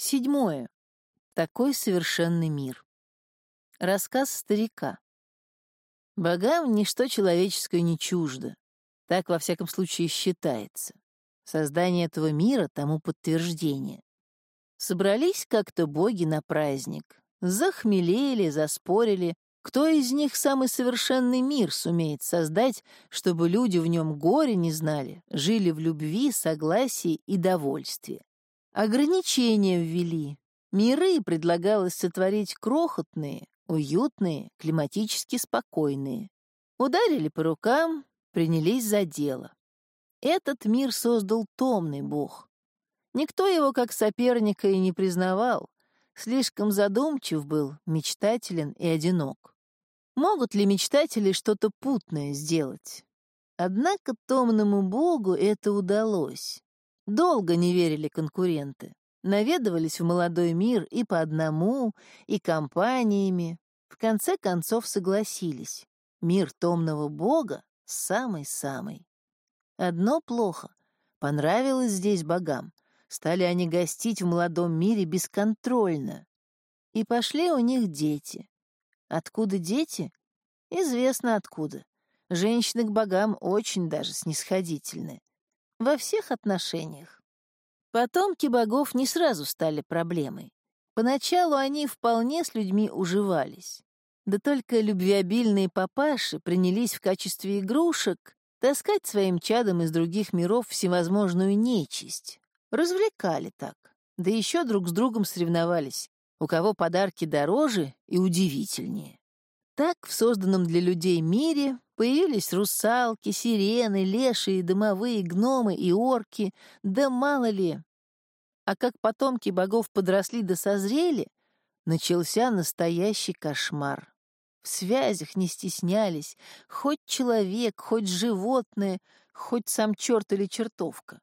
Седьмое. Такой совершенный мир. Рассказ старика. Богам ничто человеческое не чуждо. Так, во всяком случае, считается. Создание этого мира тому подтверждение. Собрались как-то боги на праздник. Захмелели, заспорили, кто из них самый совершенный мир сумеет создать, чтобы люди в нем горе не знали, жили в любви, согласии и довольстве. Ограничения ввели. Миры предлагалось сотворить крохотные, уютные, климатически спокойные. Ударили по рукам, принялись за дело. Этот мир создал томный бог. Никто его как соперника и не признавал. Слишком задумчив был, мечтателен и одинок. Могут ли мечтатели что-то путное сделать? Однако томному богу это удалось. Долго не верили конкуренты. Наведывались в молодой мир и по одному, и компаниями. В конце концов согласились. Мир томного бога самый-самый. Одно плохо. Понравилось здесь богам. Стали они гостить в молодом мире бесконтрольно. И пошли у них дети. Откуда дети? Известно откуда. Женщины к богам очень даже снисходительны. Во всех отношениях. Потомки богов не сразу стали проблемой. Поначалу они вполне с людьми уживались. Да только любвеобильные папаши принялись в качестве игрушек таскать своим чадам из других миров всевозможную нечисть. Развлекали так. Да еще друг с другом соревновались, у кого подарки дороже и удивительнее. Так в созданном для людей мире Появились русалки, сирены, лешие, дымовые, гномы и орки, да мало ли. А как потомки богов подросли да созрели, начался настоящий кошмар. В связях не стеснялись, хоть человек, хоть животное, хоть сам черт или чертовка.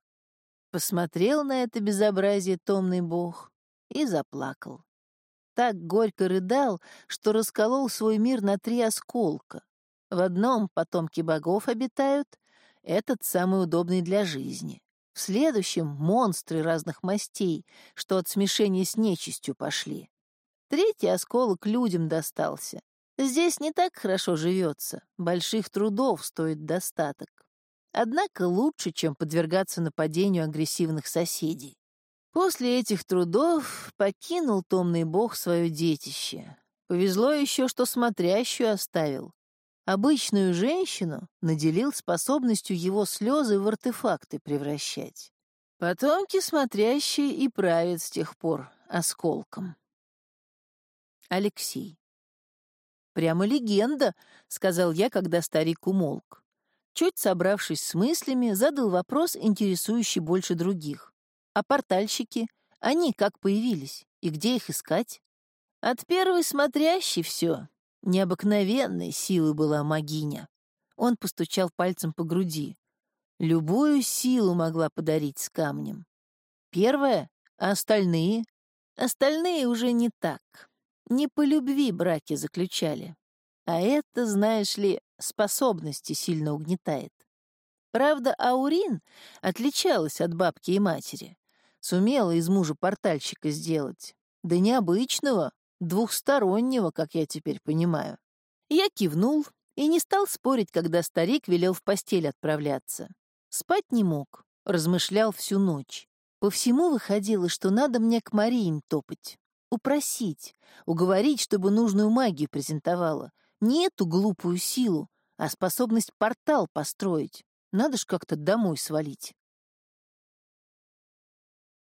Посмотрел на это безобразие томный бог и заплакал. Так горько рыдал, что расколол свой мир на три осколка. В одном потомки богов обитают, этот самый удобный для жизни. В следующем — монстры разных мастей, что от смешения с нечистью пошли. Третий осколок людям достался. Здесь не так хорошо живется, больших трудов стоит достаток. Однако лучше, чем подвергаться нападению агрессивных соседей. После этих трудов покинул томный бог свое детище. Повезло еще, что смотрящую оставил, Обычную женщину наделил способностью его слезы в артефакты превращать. Потомки смотрящие и правят с тех пор осколком. Алексей. «Прямо легенда», — сказал я, когда старик умолк. Чуть собравшись с мыслями, задал вопрос, интересующий больше других. «А портальщики? Они как появились? И где их искать?» «От первой смотрящей все. Необыкновенной силы была могиня. Он постучал пальцем по груди. Любую силу могла подарить с камнем. Первая, а остальные? Остальные уже не так. Не по любви браки заключали. А это, знаешь ли, способности сильно угнетает. Правда, Аурин отличалась от бабки и матери. Сумела из мужа портальщика сделать. Да необычного, Двухстороннего, как я теперь понимаю. Я кивнул и не стал спорить, когда старик велел в постель отправляться. Спать не мог, размышлял всю ночь. По всему выходило, что надо мне к Мариин топать. Упросить, уговорить, чтобы нужную магию презентовала. Не эту глупую силу, а способность портал построить. Надо ж как-то домой свалить.